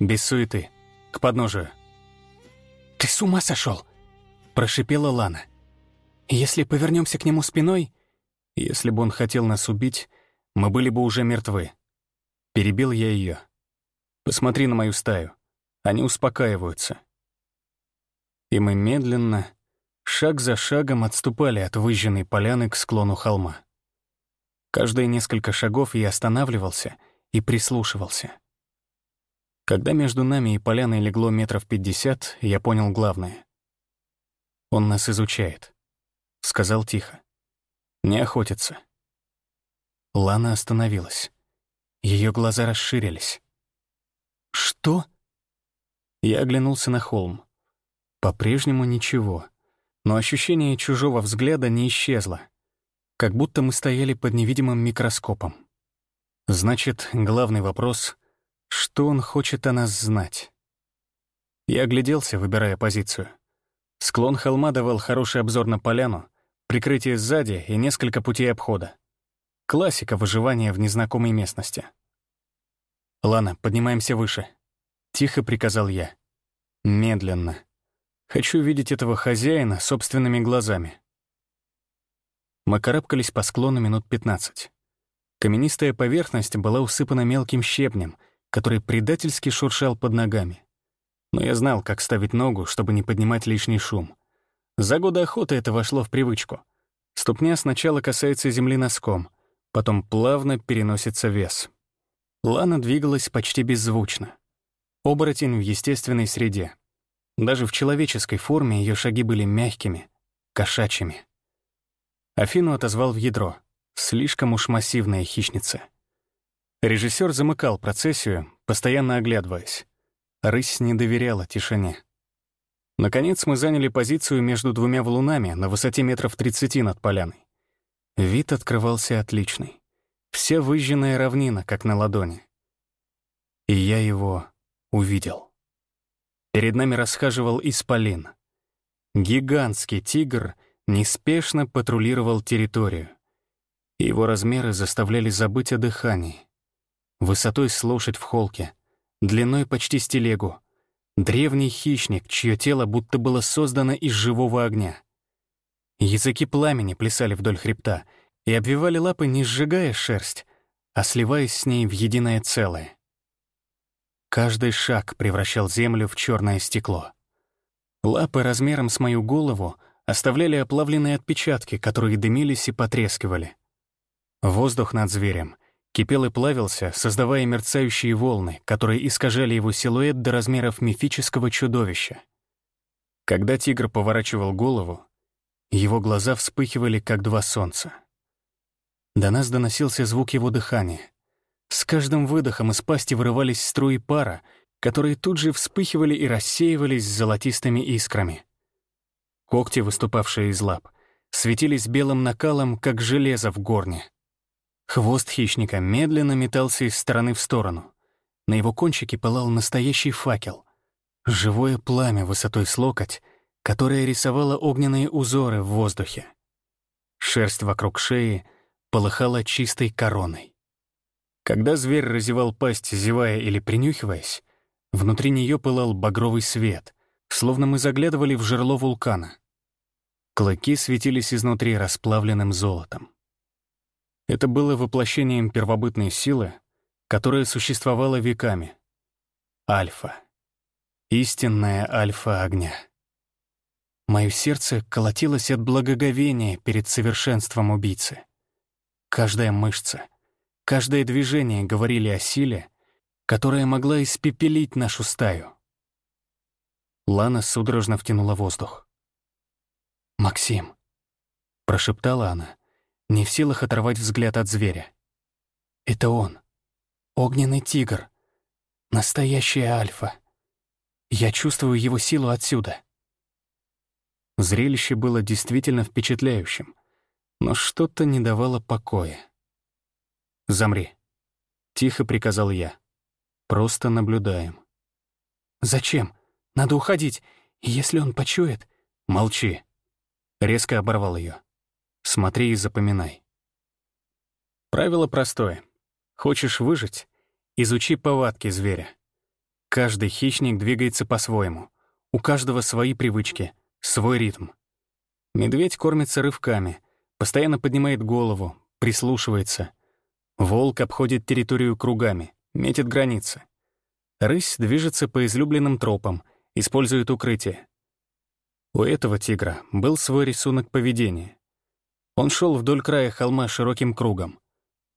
Без суеты. К подножию. «Ты с ума сошел? прошипела Лана. «Если повернемся к нему спиной...» «Если бы он хотел нас убить, мы были бы уже мертвы». Перебил я ее. «Посмотри на мою стаю. Они успокаиваются». И мы медленно, шаг за шагом отступали от выжженной поляны к склону холма. Каждые несколько шагов я останавливался и прислушивался. Когда между нами и поляной легло метров пятьдесят, я понял главное. «Он нас изучает», — сказал тихо. «Не охотится». Лана остановилась. Ее глаза расширились. «Что?» Я оглянулся на холм. По-прежнему ничего, но ощущение чужого взгляда не исчезло как будто мы стояли под невидимым микроскопом. Значит, главный вопрос — что он хочет о нас знать? Я огляделся, выбирая позицию. Склон холма давал хороший обзор на поляну, прикрытие сзади и несколько путей обхода. Классика выживания в незнакомой местности. «Лана, поднимаемся выше», — тихо приказал я. «Медленно. Хочу видеть этого хозяина собственными глазами». Мы карабкались по склону минут 15. Каменистая поверхность была усыпана мелким щебнем, который предательски шуршал под ногами. Но я знал, как ставить ногу, чтобы не поднимать лишний шум. За годы охоты это вошло в привычку. Ступня сначала касается земли носком, потом плавно переносится вес. Лана двигалась почти беззвучно. Оборотень в естественной среде. Даже в человеческой форме ее шаги были мягкими, кошачьими. Афину отозвал в ядро. Слишком уж массивная хищница. Режиссер замыкал процессию, постоянно оглядываясь. Рысь не доверяла тишине. Наконец мы заняли позицию между двумя валунами на высоте метров 30 над поляной. Вид открывался отличный. Вся выжженная равнина, как на ладони. И я его увидел. Перед нами расхаживал исполин. Гигантский тигр — неспешно патрулировал территорию. Его размеры заставляли забыть о дыхании. Высотой с лошадь в холке, длиной почти с телегу. Древний хищник, чье тело будто было создано из живого огня. Языки пламени плясали вдоль хребта и обвивали лапы, не сжигая шерсть, а сливаясь с ней в единое целое. Каждый шаг превращал землю в черное стекло. Лапы размером с мою голову — оставляли оплавленные отпечатки, которые дымились и потрескивали. Воздух над зверем кипел и плавился, создавая мерцающие волны, которые искажали его силуэт до размеров мифического чудовища. Когда тигр поворачивал голову, его глаза вспыхивали, как два солнца. До нас доносился звук его дыхания. С каждым выдохом из пасти вырывались струи пара, которые тут же вспыхивали и рассеивались золотистыми искрами. Когти, выступавшие из лап, светились белым накалом, как железо в горне. Хвост хищника медленно метался из стороны в сторону. На его кончике пылал настоящий факел. Живое пламя высотой с локоть, которое рисовало огненные узоры в воздухе. Шерсть вокруг шеи полыхала чистой короной. Когда зверь разевал пасть, зевая или принюхиваясь, внутри нее пылал багровый свет, словно мы заглядывали в жерло вулкана. Клыки светились изнутри расплавленным золотом. Это было воплощением первобытной силы, которая существовала веками. Альфа. Истинная альфа огня. Мое сердце колотилось от благоговения перед совершенством убийцы. Каждая мышца, каждое движение говорили о силе, которая могла испепелить нашу стаю. Лана судорожно втянула воздух. «Максим», — прошептала она, не в силах оторвать взгляд от зверя. «Это он. Огненный тигр. Настоящая альфа. Я чувствую его силу отсюда». Зрелище было действительно впечатляющим, но что-то не давало покоя. «Замри», — тихо приказал я. «Просто наблюдаем». «Зачем? Надо уходить. Если он почует...» «Молчи», Резко оборвал ее. Смотри и запоминай. Правило простое. Хочешь выжить — изучи повадки зверя. Каждый хищник двигается по-своему. У каждого свои привычки, свой ритм. Медведь кормится рывками, постоянно поднимает голову, прислушивается. Волк обходит территорию кругами, метит границы. Рысь движется по излюбленным тропам, использует укрытие. У этого тигра был свой рисунок поведения. Он шел вдоль края холма широким кругом.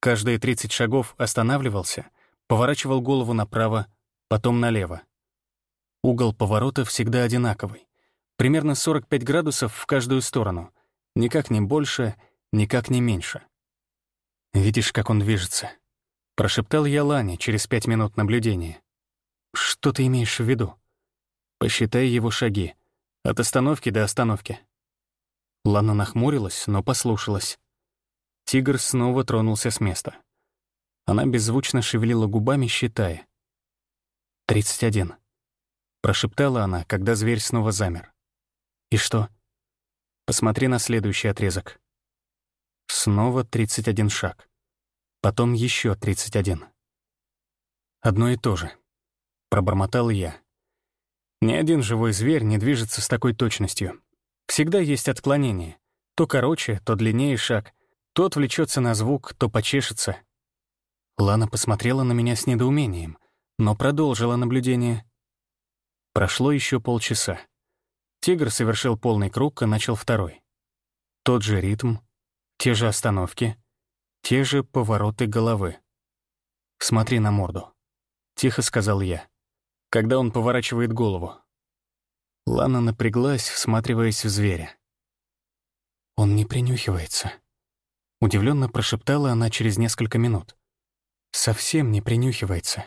Каждые 30 шагов останавливался, поворачивал голову направо, потом налево. Угол поворота всегда одинаковый. Примерно 45 градусов в каждую сторону. Никак не больше, никак не меньше. «Видишь, как он движется?» — прошептал я Лане через пять минут наблюдения. «Что ты имеешь в виду?» «Посчитай его шаги. От остановки до остановки». Лана нахмурилась, но послушалась. Тигр снова тронулся с места. Она беззвучно шевелила губами, считая. «Тридцать один», — прошептала она, когда зверь снова замер. «И что?» «Посмотри на следующий отрезок». Снова тридцать один шаг. Потом еще тридцать один. Одно и то же. Пробормотал я. Ни один живой зверь не движется с такой точностью. Всегда есть отклонение. То короче, то длиннее шаг, то отвлечется на звук, то почешется. Лана посмотрела на меня с недоумением но продолжила наблюдение. Прошло еще полчаса. Тигр совершил полный круг и начал второй. Тот же ритм, те же остановки, те же повороты головы. «Смотри на морду», — тихо сказал я, когда он поворачивает голову. Лана напряглась, всматриваясь в зверя. «Он не принюхивается», — удивленно прошептала она через несколько минут. «Совсем не принюхивается».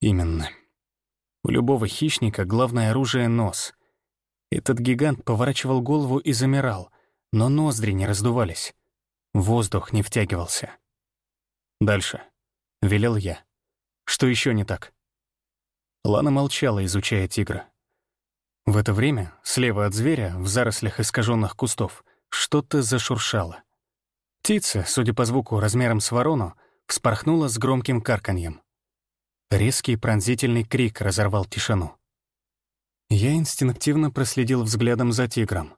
Именно. У любого хищника главное оружие — нос. Этот гигант поворачивал голову и замирал, но ноздри не раздувались. Воздух не втягивался. «Дальше», — велел я. «Что еще не так?» Лана молчала, изучая тигра. В это время, слева от зверя, в зарослях искаженных кустов, что-то зашуршало. Птица, судя по звуку размером с ворону, вспорхнула с громким карканьем. Резкий пронзительный крик разорвал тишину. Я инстинктивно проследил взглядом за тигром.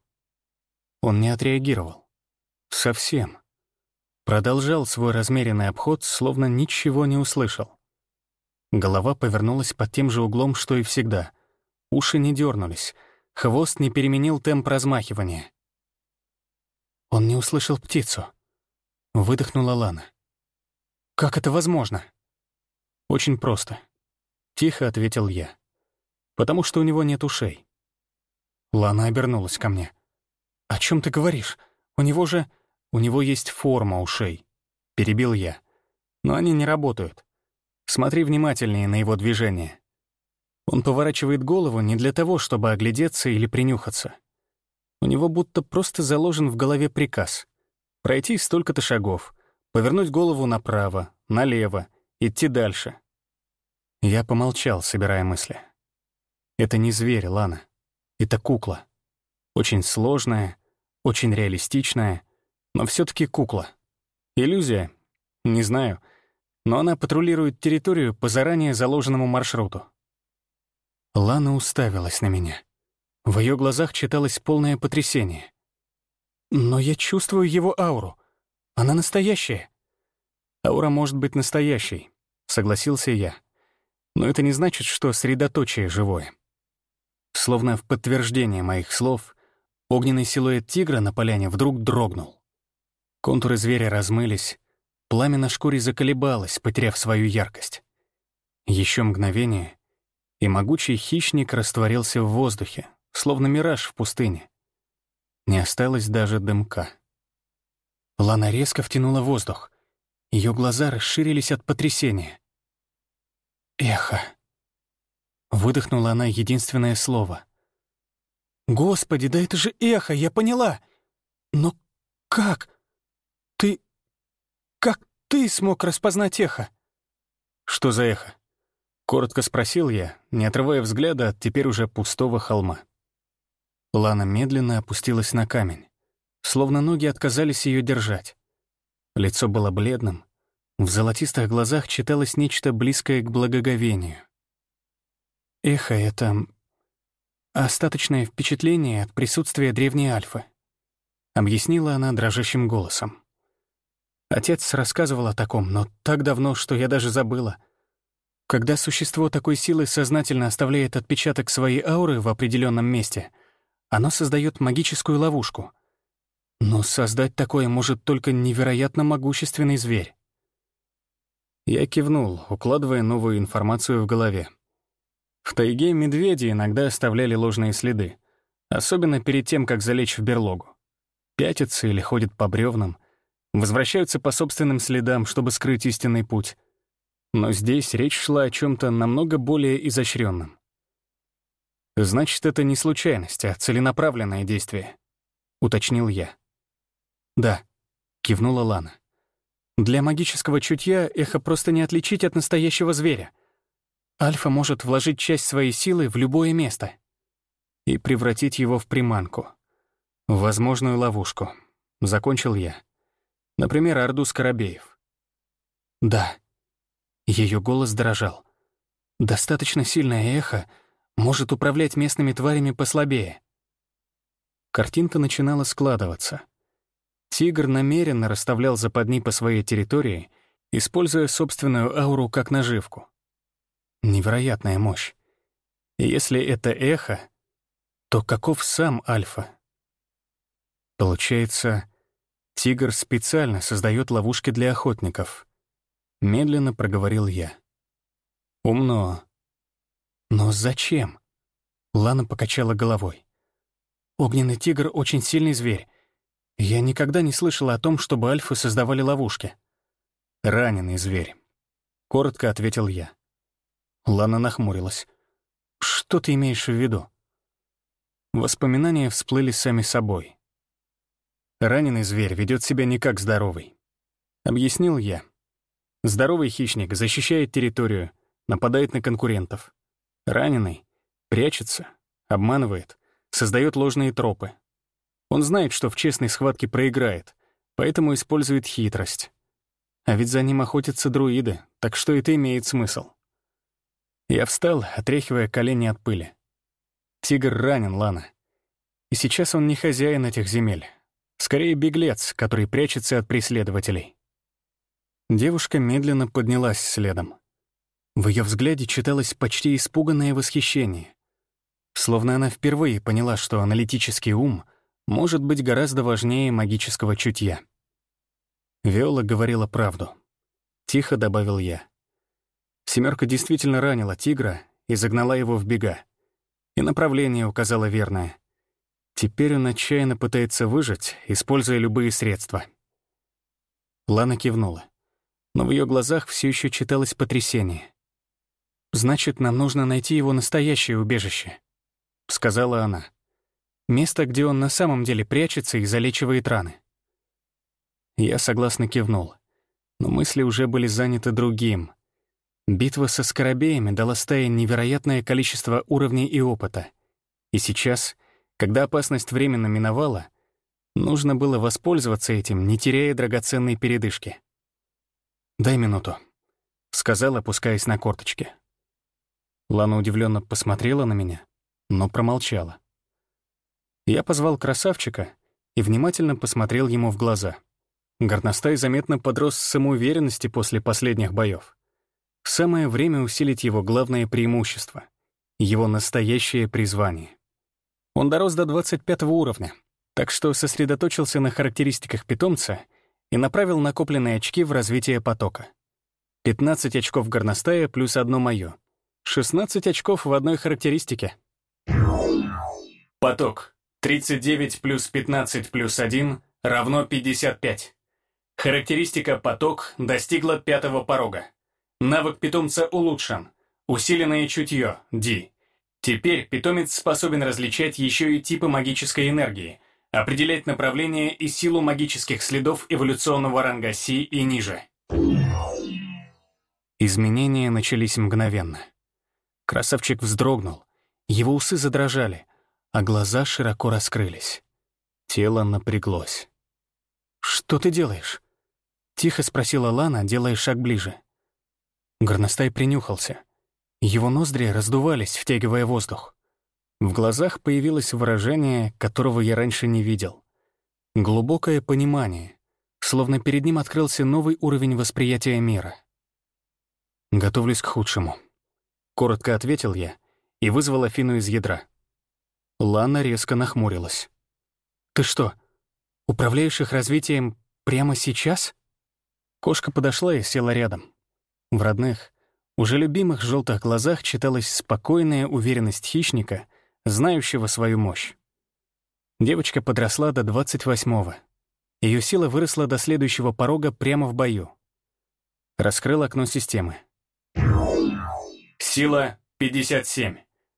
Он не отреагировал. Совсем. Продолжал свой размеренный обход, словно ничего не услышал. Голова повернулась под тем же углом, что и всегда. Уши не дернулись, хвост не переменил темп размахивания. Он не услышал птицу. Выдохнула Лана. «Как это возможно?» «Очень просто», — тихо ответил я. «Потому что у него нет ушей». Лана обернулась ко мне. «О чем ты говоришь? У него же... У него есть форма ушей», — перебил я. «Но они не работают. Смотри внимательнее на его движение. Он поворачивает голову не для того, чтобы оглядеться или принюхаться. У него будто просто заложен в голове приказ — пройти столько-то шагов, повернуть голову направо, налево, идти дальше. Я помолчал, собирая мысли. Это не зверь, Лана. Это кукла. Очень сложная, очень реалистичная, но все таки кукла. Иллюзия? Не знаю. Но она патрулирует территорию по заранее заложенному маршруту. Лана уставилась на меня. В ее глазах читалось полное потрясение. «Но я чувствую его ауру. Она настоящая». «Аура может быть настоящей», — согласился я. «Но это не значит, что средоточие живое». Словно в подтверждение моих слов, огненный силуэт тигра на поляне вдруг дрогнул. Контуры зверя размылись, пламя на шкуре заколебалось, потеряв свою яркость. Еще мгновение, и могучий хищник растворился в воздухе, словно мираж в пустыне. Не осталось даже дымка. Лана резко втянула воздух. Ее глаза расширились от потрясения. «Эхо». Выдохнула она единственное слово. «Господи, да это же эхо, я поняла! Но как? Ты... Как ты смог распознать эхо?» «Что за эхо?» Коротко спросил я, не отрывая взгляда от теперь уже пустого холма. Лана медленно опустилась на камень, словно ноги отказались ее держать. Лицо было бледным. В золотистых глазах читалось нечто близкое к благоговению. Эхо — это остаточное впечатление от присутствия древней Альфы», — объяснила она дрожащим голосом. Отец рассказывал о таком, но так давно, что я даже забыла. Когда существо такой силы сознательно оставляет отпечаток своей ауры в определенном месте, оно создает магическую ловушку. Но создать такое может только невероятно могущественный зверь. Я кивнул, укладывая новую информацию в голове. В тайге медведи иногда оставляли ложные следы, особенно перед тем, как залечь в берлогу. Пятятся или ходят по бревнам, возвращаются по собственным следам, чтобы скрыть истинный путь. Но здесь речь шла о чем то намного более изощренном. «Значит, это не случайность, а целенаправленное действие», — уточнил я. «Да», — кивнула Лана. «Для магического чутья эхо просто не отличить от настоящего зверя. Альфа может вложить часть своей силы в любое место и превратить его в приманку, в возможную ловушку. Закончил я. Например, Орду Скоробеев. Да. Ее голос дрожал. Достаточно сильное эхо может управлять местными тварями послабее. Картинка начинала складываться. Тигр намеренно расставлял западни по своей территории, используя собственную ауру как наживку. Невероятная мощь. Если это эхо, то каков сам Альфа? Получается, Тигр специально создает ловушки для охотников. Медленно проговорил я. Умно. Но зачем? Лана покачала головой. Огненный тигр — очень сильный зверь. Я никогда не слышала о том, чтобы альфы создавали ловушки. Раненый зверь. Коротко ответил я. Лана нахмурилась. Что ты имеешь в виду? Воспоминания всплыли сами собой. Раненый зверь ведет себя не как здоровый. Объяснил я. Здоровый хищник защищает территорию, нападает на конкурентов. Раненый прячется, обманывает, создает ложные тропы. Он знает, что в честной схватке проиграет, поэтому использует хитрость. А ведь за ним охотятся друиды, так что это имеет смысл. Я встал, отряхивая колени от пыли. Тигр ранен, Лана. И сейчас он не хозяин этих земель. Скорее, беглец, который прячется от преследователей. Девушка медленно поднялась следом. В ее взгляде читалось почти испуганное восхищение. Словно она впервые поняла, что аналитический ум может быть гораздо важнее магического чутья. Виола говорила правду. Тихо добавил я. Семерка действительно ранила тигра и загнала его в бега. И направление указала верное. Теперь он отчаянно пытается выжить, используя любые средства. Лана кивнула. Но в ее глазах все еще читалось потрясение. «Значит, нам нужно найти его настоящее убежище», — сказала она. «Место, где он на самом деле прячется и залечивает раны». Я согласно кивнул. Но мысли уже были заняты другим. Битва со скоробеями дала стае невероятное количество уровней и опыта. И сейчас когда опасность временно миновала, нужно было воспользоваться этим, не теряя драгоценной передышки. «Дай минуту», — сказал, опускаясь на корточки. Лана удивленно посмотрела на меня, но промолчала. Я позвал красавчика и внимательно посмотрел ему в глаза. Горностай заметно подрос с самоуверенности после последних боев. Самое время усилить его главное преимущество — его настоящее призвание. Он дорос до 25 уровня, так что сосредоточился на характеристиках питомца и направил накопленные очки в развитие потока. 15 очков горностая плюс одно моё. 16 очков в одной характеристике. Поток. 39 плюс 15 плюс 1 равно 55. Характеристика «Поток» достигла пятого порога. Навык питомца улучшен. Усиленное чутье, D. Теперь питомец способен различать еще и типы магической энергии, определять направление и силу магических следов эволюционного ранга Си и ниже. Изменения начались мгновенно. Красавчик вздрогнул, его усы задрожали, а глаза широко раскрылись. Тело напряглось. «Что ты делаешь?» — тихо спросила Лана, делая шаг ближе. Горностай принюхался — Его ноздри раздувались, втягивая воздух. В глазах появилось выражение, которого я раньше не видел. Глубокое понимание, словно перед ним открылся новый уровень восприятия мира. «Готовлюсь к худшему», — коротко ответил я и вызвал Афину из ядра. Лана резко нахмурилась. «Ты что, управляешь их развитием прямо сейчас?» Кошка подошла и села рядом. В родных, уже любимых желтых глазах читалась спокойная уверенность хищника, знающего свою мощь. Девочка подросла до 28-го. Ее сила выросла до следующего порога прямо в бою. Раскрыл окно системы. Сила 57.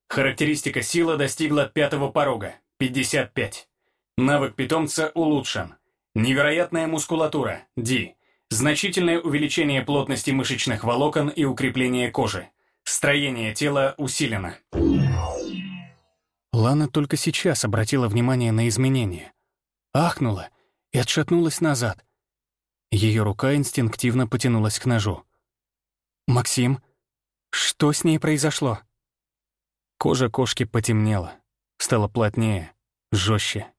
Характеристика сила достигла пятого порога, 55. Навык питомца улучшен. Невероятная мускулатура, D. Значительное увеличение плотности мышечных волокон и укрепление кожи. Строение тела усилено. Лана только сейчас обратила внимание на изменения. Ахнула и отшатнулась назад. Ее рука инстинктивно потянулась к ножу. «Максим, что с ней произошло?» Кожа кошки потемнела, стала плотнее, жестче,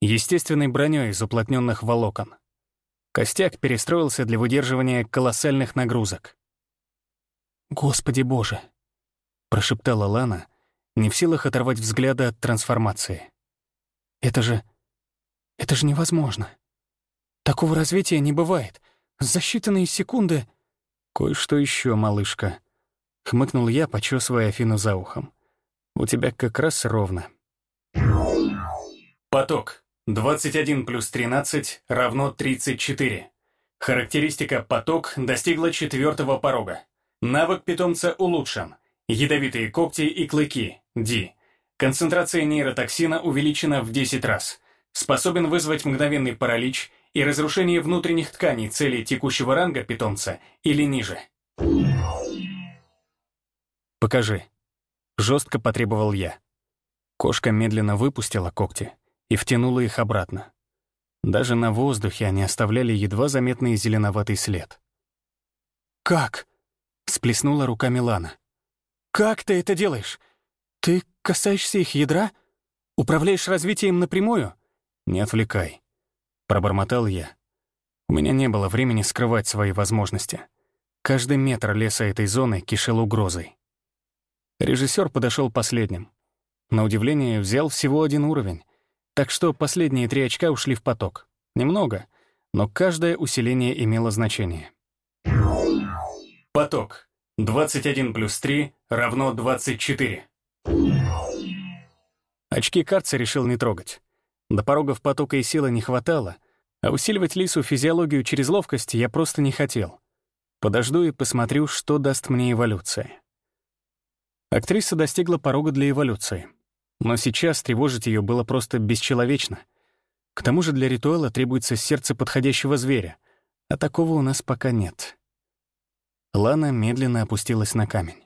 естественной броней из уплотненных волокон. Костяк перестроился для выдерживания колоссальных нагрузок. «Господи боже!» — прошептала Лана, не в силах оторвать взгляда от трансформации. «Это же... это же невозможно. Такого развития не бывает. За считанные секунды...» «Кое-что еще, малышка», — хмыкнул я, почесывая Афину за ухом. У тебя как раз ровно. Поток. 21 плюс 13 равно 34. Характеристика «поток» достигла четвертого порога. Навык питомца улучшен. Ядовитые когти и клыки. D. Концентрация нейротоксина увеличена в 10 раз. Способен вызвать мгновенный паралич и разрушение внутренних тканей целей текущего ранга питомца или ниже. Покажи. Жестко потребовал я. Кошка медленно выпустила когти и втянула их обратно. Даже на воздухе они оставляли едва заметный зеленоватый след. «Как?» — сплеснула руками Лана. «Как ты это делаешь? Ты касаешься их ядра? Управляешь развитием напрямую?» «Не отвлекай», — пробормотал я. У меня не было времени скрывать свои возможности. Каждый метр леса этой зоны кишел угрозой. Режиссер подошел последним. На удивление, взял всего один уровень, так что последние три очка ушли в поток. Немного, но каждое усиление имело значение. Поток. 21 плюс 3 равно 24. Очки карца решил не трогать. До порогов потока и силы не хватало, а усиливать лису физиологию через ловкость я просто не хотел. Подожду и посмотрю, что даст мне эволюция. Актриса достигла порога для эволюции. Но сейчас тревожить ее было просто бесчеловечно. К тому же для ритуала требуется сердце подходящего зверя, а такого у нас пока нет. Лана медленно опустилась на камень.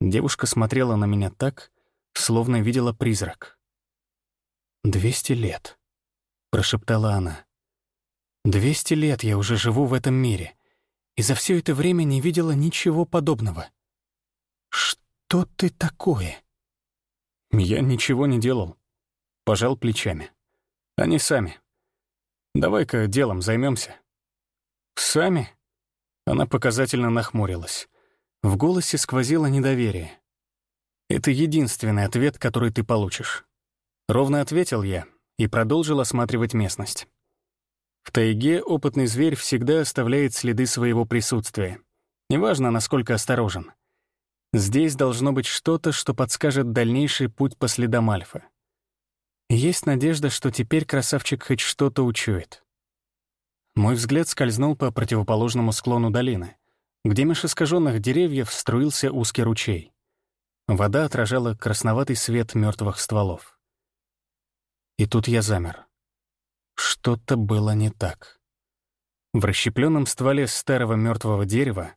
Девушка смотрела на меня так, словно видела призрак. «Двести лет», — прошептала она. «Двести лет я уже живу в этом мире, и за все это время не видела ничего подобного. Что?» «Что ты такое?» Я ничего не делал. Пожал плечами. Они сами. Давай-ка делом займемся. Сами? Она показательно нахмурилась. В голосе сквозило недоверие. Это единственный ответ, который ты получишь. Ровно ответил я и продолжил осматривать местность. В тайге опытный зверь всегда оставляет следы своего присутствия. Неважно, насколько осторожен — Здесь должно быть что-то, что подскажет дальнейший путь по следам Альфа. Есть надежда, что теперь красавчик хоть что-то учует. Мой взгляд скользнул по противоположному склону долины, где меж искаженных деревьев струился узкий ручей. Вода отражала красноватый свет мертвых стволов. И тут я замер. Что-то было не так. В расщепленном стволе старого мертвого дерева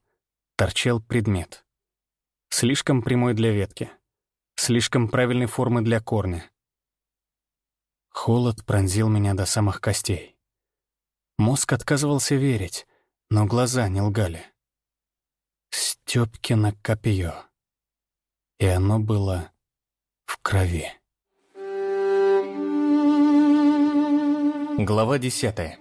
торчал предмет — Слишком прямой для ветки. Слишком правильной формы для корня. Холод пронзил меня до самых костей. Мозг отказывался верить, но глаза не лгали. Стёпкино копье. и оно было в крови. Глава десятая.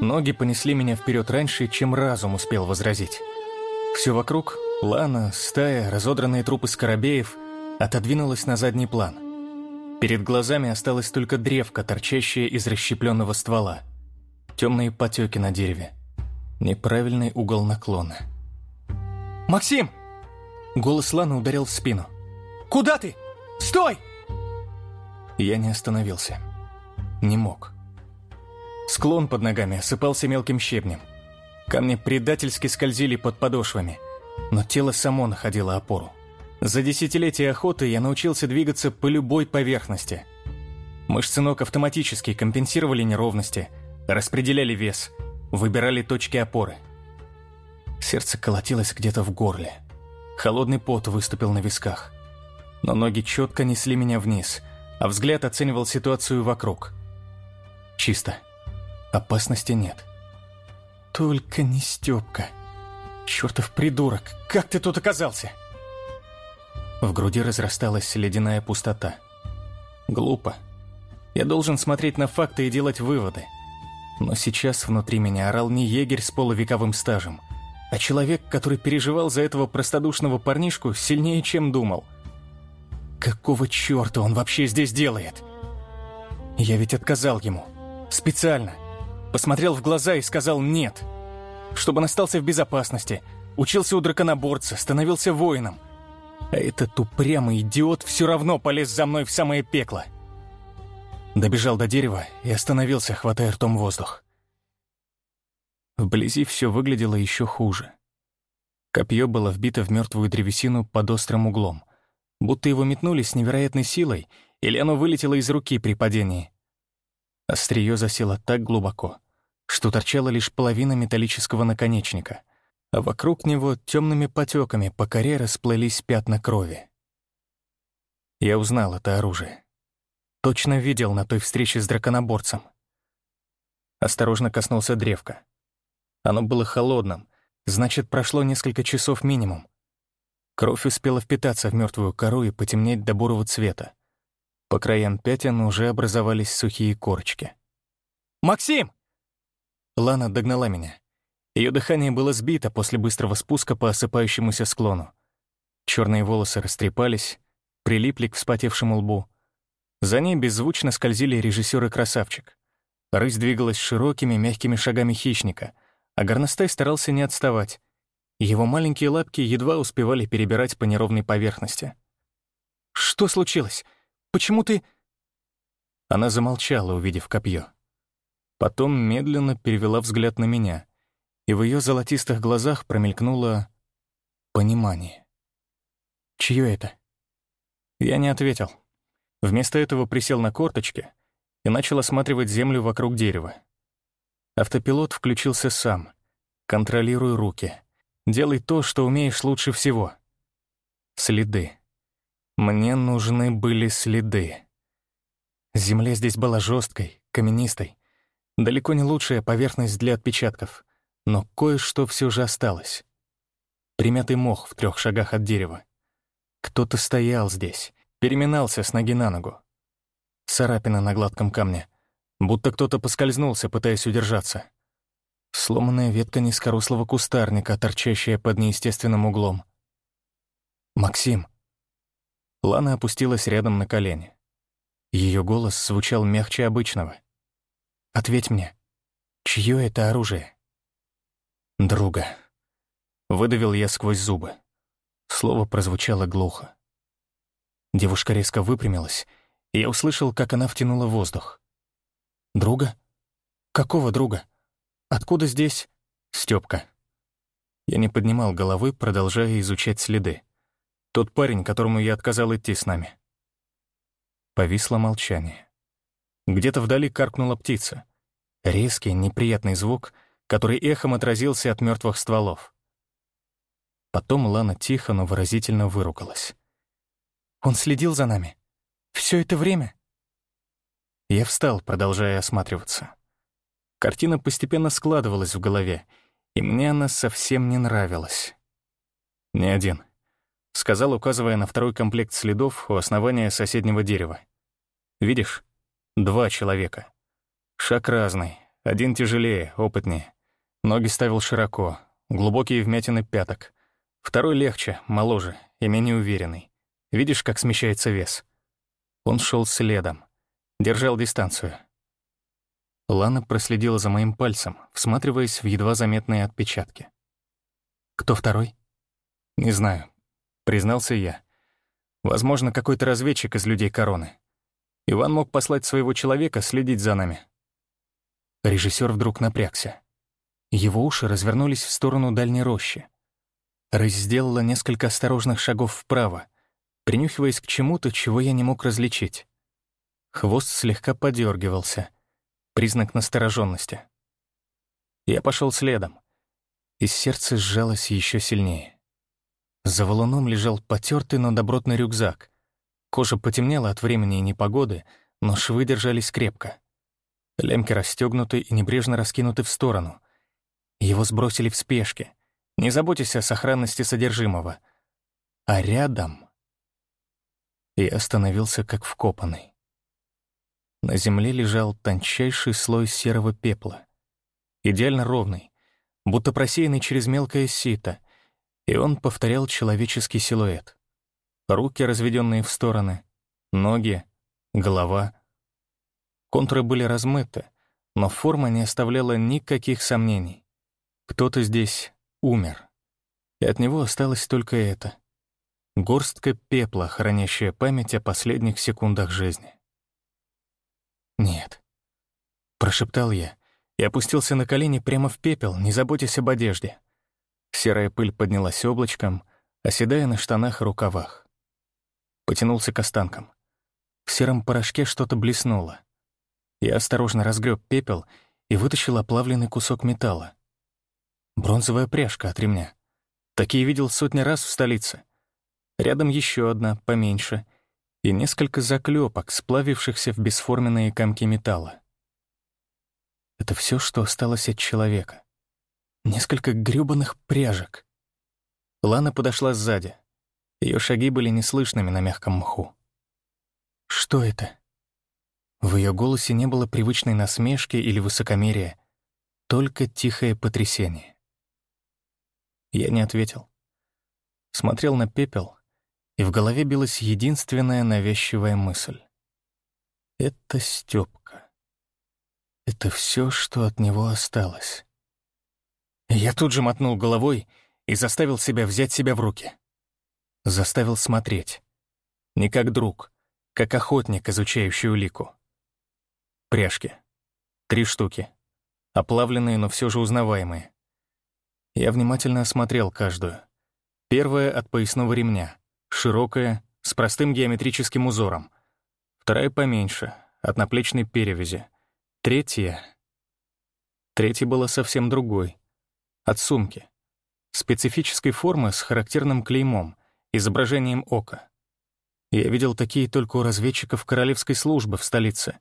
Ноги понесли меня вперед раньше, чем разум успел возразить. Все вокруг — лана, стая, разодранные трупы скоробеев — отодвинулось на задний план. Перед глазами осталась только древка, торчащая из расщепленного ствола. Темные потеки на дереве. Неправильный угол наклона. «Максим!» Голос Ланы ударил в спину. «Куда ты? Стой!» Я не остановился. Не мог. Склон под ногами осыпался мелким щебнем. Камни предательски скользили под подошвами, но тело само находило опору. За десятилетия охоты я научился двигаться по любой поверхности. Мышцы ног автоматически компенсировали неровности, распределяли вес, выбирали точки опоры. Сердце колотилось где-то в горле. Холодный пот выступил на висках. Но ноги четко несли меня вниз, а взгляд оценивал ситуацию вокруг. Чисто. Опасности нет. Только не Степка. Чертов придурок, как ты тут оказался? В груди разрасталась ледяная пустота. Глупо. Я должен смотреть на факты и делать выводы. Но сейчас внутри меня орал не егерь с полувековым стажем, а человек, который переживал за этого простодушного парнишку сильнее, чем думал. Какого черта он вообще здесь делает? Я ведь отказал ему. Специально посмотрел в глаза и сказал «нет». Чтобы он остался в безопасности, учился у драконоборца, становился воином. А этот упрямый идиот все равно полез за мной в самое пекло. Добежал до дерева и остановился, хватая ртом воздух. Вблизи все выглядело еще хуже. Копье было вбито в мертвую древесину под острым углом, будто его метнули с невероятной силой, или оно вылетело из руки при падении. Острие засело так глубоко, что торчала лишь половина металлического наконечника, а вокруг него темными потеками по коре расплылись пятна крови. Я узнал это оружие. Точно видел на той встрече с драконоборцем. Осторожно коснулся древка. Оно было холодным, значит, прошло несколько часов минимум. Кровь успела впитаться в мертвую кору и потемнеть до бурого цвета. По краям пятен уже образовались сухие корочки. «Максим!» Лана догнала меня. Ее дыхание было сбито после быстрого спуска по осыпающемуся склону. Черные волосы растрепались, прилипли к вспотевшему лбу. За ней беззвучно скользили режиссер и красавчик. Рысь двигалась широкими, мягкими шагами хищника, а горностай старался не отставать. Его маленькие лапки едва успевали перебирать по неровной поверхности. «Что случилось?» Почему ты...» Она замолчала, увидев копье. Потом медленно перевела взгляд на меня, и в ее золотистых глазах промелькнуло понимание. «Чье это?» Я не ответил. Вместо этого присел на корточки и начал осматривать землю вокруг дерева. Автопилот включился сам. Контролируй руки. Делай то, что умеешь лучше всего. Следы. Мне нужны были следы. Земля здесь была жесткой, каменистой. Далеко не лучшая поверхность для отпечатков, но кое-что все же осталось. Примятый мох в трех шагах от дерева. Кто-то стоял здесь, переминался с ноги на ногу. Царапина на гладком камне, будто кто-то поскользнулся, пытаясь удержаться. Сломанная ветка низкорослого кустарника, торчащая под неестественным углом. «Максим», Лана опустилась рядом на колени. Ее голос звучал мягче обычного. «Ответь мне, чье это оружие?» «Друга». Выдавил я сквозь зубы. Слово прозвучало глухо. Девушка резко выпрямилась, и я услышал, как она втянула воздух. «Друга? Какого друга? Откуда здесь?» Стёпка. Я не поднимал головы, продолжая изучать следы. Тот парень, которому я отказал идти с нами. Повисло молчание. Где-то вдали каркнула птица. Резкий, неприятный звук, который эхом отразился от мертвых стволов. Потом Лана тихо, но выразительно выругалась. «Он следил за нами? Все это время?» Я встал, продолжая осматриваться. Картина постепенно складывалась в голове, и мне она совсем не нравилась. «Не один», — сказал, указывая на второй комплект следов у основания соседнего дерева. «Видишь? Два человека. Шаг разный, один тяжелее, опытнее. Ноги ставил широко, глубокие вмятины пяток. Второй легче, моложе и менее уверенный. Видишь, как смещается вес? Он шел следом, держал дистанцию. Лана проследила за моим пальцем, всматриваясь в едва заметные отпечатки. «Кто второй?» «Не знаю», — признался я. «Возможно, какой-то разведчик из людей короны. Иван мог послать своего человека следить за нами». Режиссер вдруг напрягся. Его уши развернулись в сторону дальней рощи. Рысь сделала несколько осторожных шагов вправо, принюхиваясь к чему-то, чего я не мог различить. Хвост слегка подергивался, признак настороженности. Я пошел следом, и сердце сжалось еще сильнее. За валуном лежал потертый, но добротный рюкзак. Кожа потемнела от времени и непогоды, но швы держались крепко. Лемки расстегнуты и небрежно раскинуты в сторону. Его сбросили в спешке, не заботьтесь о сохранности содержимого. А рядом... Я остановился как вкопанный. На земле лежал тончайший слой серого пепла. Идеально ровный, будто просеянный через мелкое сито, и он повторял человеческий силуэт. Руки, разведенные в стороны, ноги, голова. Контуры были размыты, но форма не оставляла никаких сомнений. Кто-то здесь умер. И от него осталось только это. Горстка пепла, хранящая память о последних секундах жизни. «Нет», — прошептал я и опустился на колени прямо в пепел, не заботясь об одежде. Серая пыль поднялась облачком, оседая на штанах и рукавах. Потянулся к останкам. В сером порошке что-то блеснуло. Я осторожно разгреб пепел и вытащил оплавленный кусок металла. Бронзовая пряжка от ремня. Такие видел сотни раз в столице. Рядом еще одна, поменьше, и несколько заклепок, сплавившихся в бесформенные комки металла. Это все, что осталось от человека. Несколько грёбаных пряжек. Лана подошла сзади. Ее шаги были неслышными на мягком мху. «Что это?» В ее голосе не было привычной насмешки или высокомерия, только тихое потрясение. Я не ответил. Смотрел на пепел, и в голове билась единственная навязчивая мысль. Это Стёпка. Это все, что от него осталось. Я тут же мотнул головой и заставил себя взять себя в руки. Заставил смотреть. Не как друг, как охотник, изучающий улику. Пряжки. Три штуки. Оплавленные, но все же узнаваемые. Я внимательно осмотрел каждую. Первая от поясного ремня, широкая, с простым геометрическим узором. Вторая поменьше, от наплечной перевязи. Третья... Третья была совсем другой. От сумки. Специфической формы с характерным клеймом, изображением ока. Я видел такие только у разведчиков королевской службы в столице.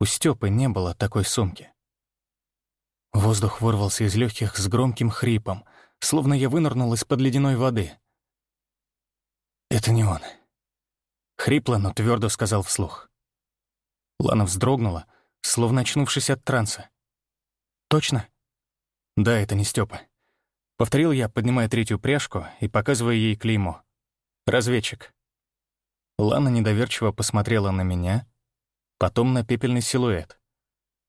У Стёпы не было такой сумки. Воздух вырвался из легких с громким хрипом, словно я вынырнул из-под ледяной воды. «Это не он», — хрипло, но твердо сказал вслух. Лана вздрогнула, словно очнувшись от транса. «Точно?» «Да, это не Степа. Повторил я, поднимая третью пряжку и показывая ей клеймо. «Разведчик». Лана недоверчиво посмотрела на меня, потом на пепельный силуэт,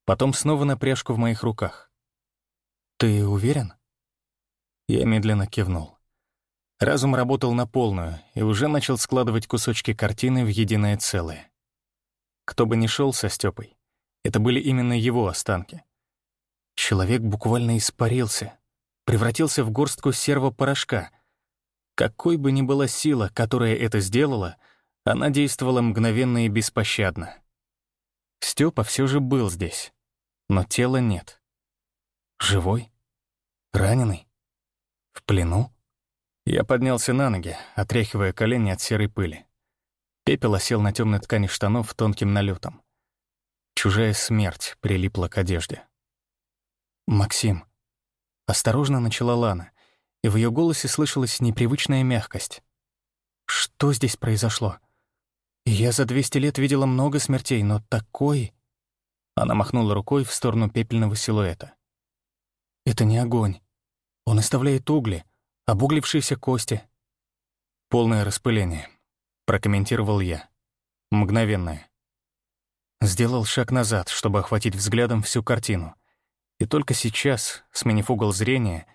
потом снова на пряжку в моих руках. «Ты уверен?» Я медленно кивнул. Разум работал на полную и уже начал складывать кусочки картины в единое целое. Кто бы ни шел со Степой, это были именно его останки. Человек буквально испарился, превратился в горстку серого порошка. Какой бы ни была сила, которая это сделала, она действовала мгновенно и беспощадно. Степа все же был здесь, но тела нет. Живой? Раненый? В плену? Я поднялся на ноги, отряхивая колени от серой пыли. Пепел осел на темной ткани штанов тонким налетом. Чужая смерть прилипла к одежде. «Максим», — осторожно начала Лана, и в ее голосе слышалась непривычная мягкость. «Что здесь произошло? Я за 200 лет видела много смертей, но такой...» Она махнула рукой в сторону пепельного силуэта. «Это не огонь. Он оставляет угли, обуглившиеся кости». «Полное распыление», — прокомментировал я. «Мгновенное». Сделал шаг назад, чтобы охватить взглядом всю картину. И только сейчас, сменив угол зрения,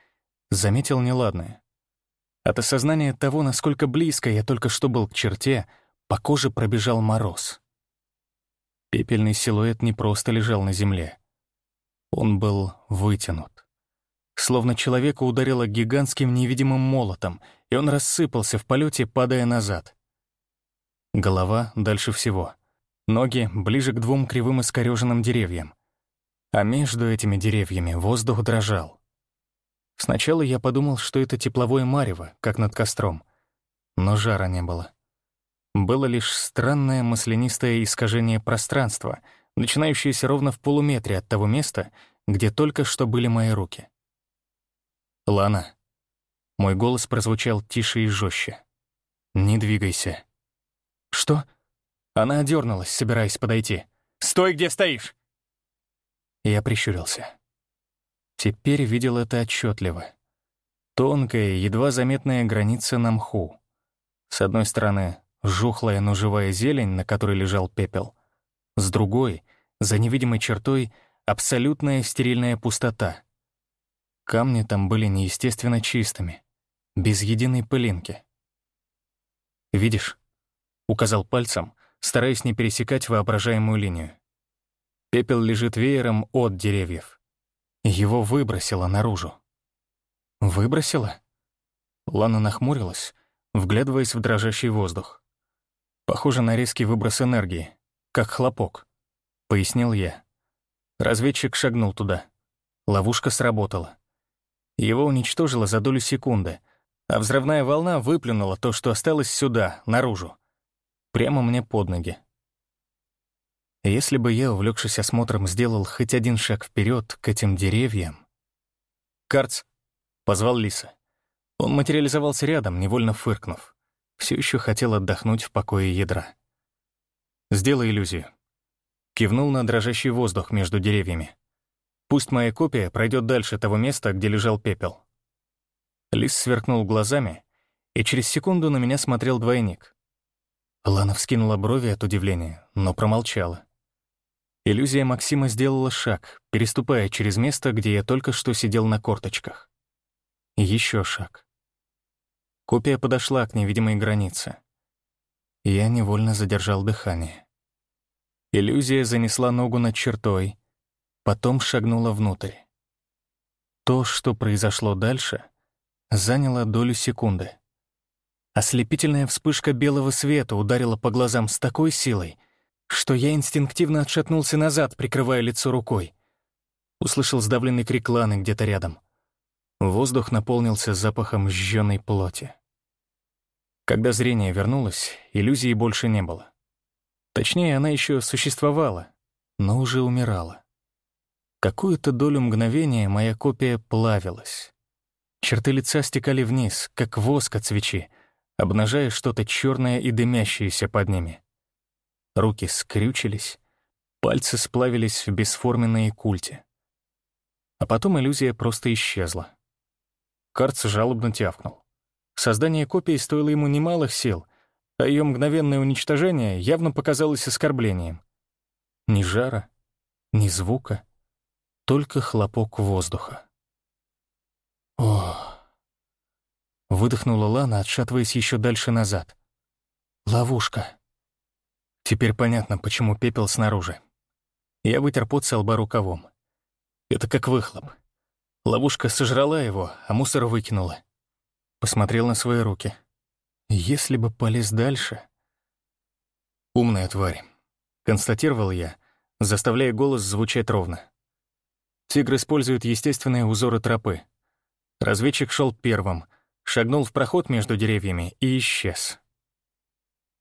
заметил неладное. От осознания того, насколько близко я только что был к черте, по коже пробежал мороз. Пепельный силуэт не просто лежал на земле. Он был вытянут. Словно человека ударило гигантским невидимым молотом, и он рассыпался в полете, падая назад. Голова дальше всего. Ноги ближе к двум кривым искорёженным деревьям. А между этими деревьями воздух дрожал. Сначала я подумал, что это тепловое марево, как над костром. Но жара не было. Было лишь странное маслянистое искажение пространства, начинающееся ровно в полуметре от того места, где только что были мои руки. «Лана». Мой голос прозвучал тише и жестче. «Не двигайся». «Что?» Она одернулась, собираясь подойти. «Стой, где стоишь!» Я прищурился. Теперь видел это отчетливо. Тонкая, едва заметная граница на мху. С одной стороны, жухлая, но живая зелень, на которой лежал пепел. С другой, за невидимой чертой, абсолютная стерильная пустота. Камни там были неестественно чистыми, без единой пылинки. «Видишь?» — указал пальцем, стараясь не пересекать воображаемую линию. Пепел лежит веером от деревьев. Его выбросило наружу. «Выбросило?» Лана нахмурилась, вглядываясь в дрожащий воздух. «Похоже на резкий выброс энергии, как хлопок», — пояснил я. Разведчик шагнул туда. Ловушка сработала. Его уничтожило за долю секунды, а взрывная волна выплюнула то, что осталось сюда, наружу. Прямо мне под ноги. Если бы я, увлекшись осмотром, сделал хоть один шаг вперед к этим деревьям... «Карц!» — позвал Лиса. Он материализовался рядом, невольно фыркнув. Все еще хотел отдохнуть в покое ядра. «Сделай иллюзию». Кивнул на дрожащий воздух между деревьями. «Пусть моя копия пройдет дальше того места, где лежал пепел». Лис сверкнул глазами, и через секунду на меня смотрел двойник. Лана вскинула брови от удивления, но промолчала. Иллюзия Максима сделала шаг, переступая через место, где я только что сидел на корточках. Еще шаг. Копия подошла к невидимой границе. Я невольно задержал дыхание. Иллюзия занесла ногу над чертой, потом шагнула внутрь. То, что произошло дальше, заняло долю секунды. Ослепительная вспышка белого света ударила по глазам с такой силой, что я инстинктивно отшатнулся назад, прикрывая лицо рукой. Услышал сдавленный крик Ланы где-то рядом. Воздух наполнился запахом сжёной плоти. Когда зрение вернулось, иллюзии больше не было. Точнее, она еще существовала, но уже умирала. Какую-то долю мгновения моя копия плавилась. Черты лица стекали вниз, как воск от свечи, обнажая что-то черное и дымящееся под ними. Руки скрючились, пальцы сплавились в бесформенные культи. А потом иллюзия просто исчезла. Карц жалобно тявкнул. Создание копии стоило ему немалых сил, а ее мгновенное уничтожение явно показалось оскорблением. Ни жара, ни звука, только хлопок воздуха. Ох! Выдохнула Лана, отшатываясь еще дальше назад. «Ловушка». Теперь понятно, почему пепел снаружи. Я вытер пот со лба рукавом. Это как выхлоп. Ловушка сожрала его, а мусор выкинула. Посмотрел на свои руки. Если бы полез дальше... «Умная тварь», — констатировал я, заставляя голос звучать ровно. Тигр использует естественные узоры тропы. Разведчик шел первым — шагнул в проход между деревьями и исчез.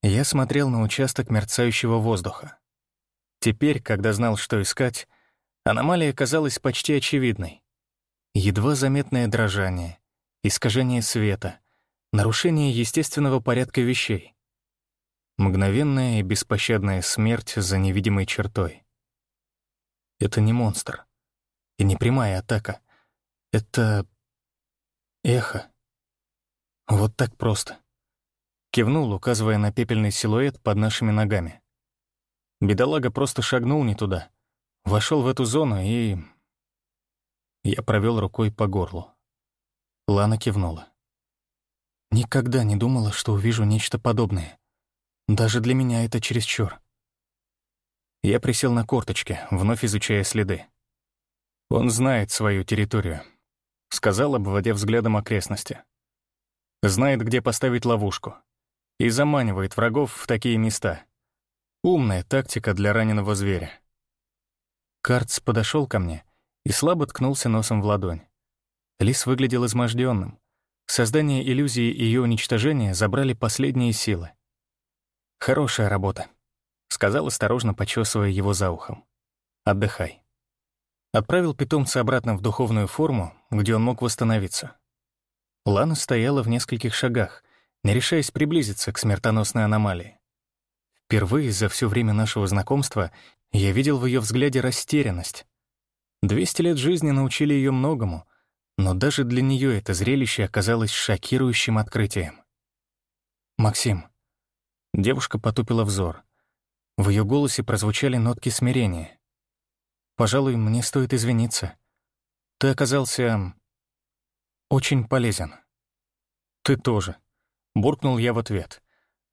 Я смотрел на участок мерцающего воздуха. Теперь, когда знал, что искать, аномалия казалась почти очевидной. Едва заметное дрожание, искажение света, нарушение естественного порядка вещей. Мгновенная и беспощадная смерть за невидимой чертой. Это не монстр. И не прямая атака. Это... эхо. Вот так просто. Кивнул, указывая на пепельный силуэт под нашими ногами. Бедолага просто шагнул не туда. Вошел в эту зону и... Я провел рукой по горлу. Лана кивнула. Никогда не думала, что увижу нечто подобное. Даже для меня это чересчур. Я присел на корточки, вновь изучая следы. Он знает свою территорию, сказал, обводя взглядом окрестности. Знает, где поставить ловушку. И заманивает врагов в такие места. Умная тактика для раненого зверя. Картс подошел ко мне и слабо ткнулся носом в ладонь. Лис выглядел изможденным. Создание иллюзии и ее уничтожения забрали последние силы. «Хорошая работа», — сказал, осторожно почесывая его за ухом. «Отдыхай». Отправил питомца обратно в духовную форму, где он мог восстановиться. Лана стояла в нескольких шагах, не решаясь приблизиться к смертоносной аномалии. Впервые за все время нашего знакомства я видел в ее взгляде растерянность. Двести лет жизни научили ее многому, но даже для нее это зрелище оказалось шокирующим открытием. «Максим». Девушка потупила взор. В ее голосе прозвучали нотки смирения. «Пожалуй, мне стоит извиниться. Ты оказался... очень полезен». «Ты тоже», — буркнул я в ответ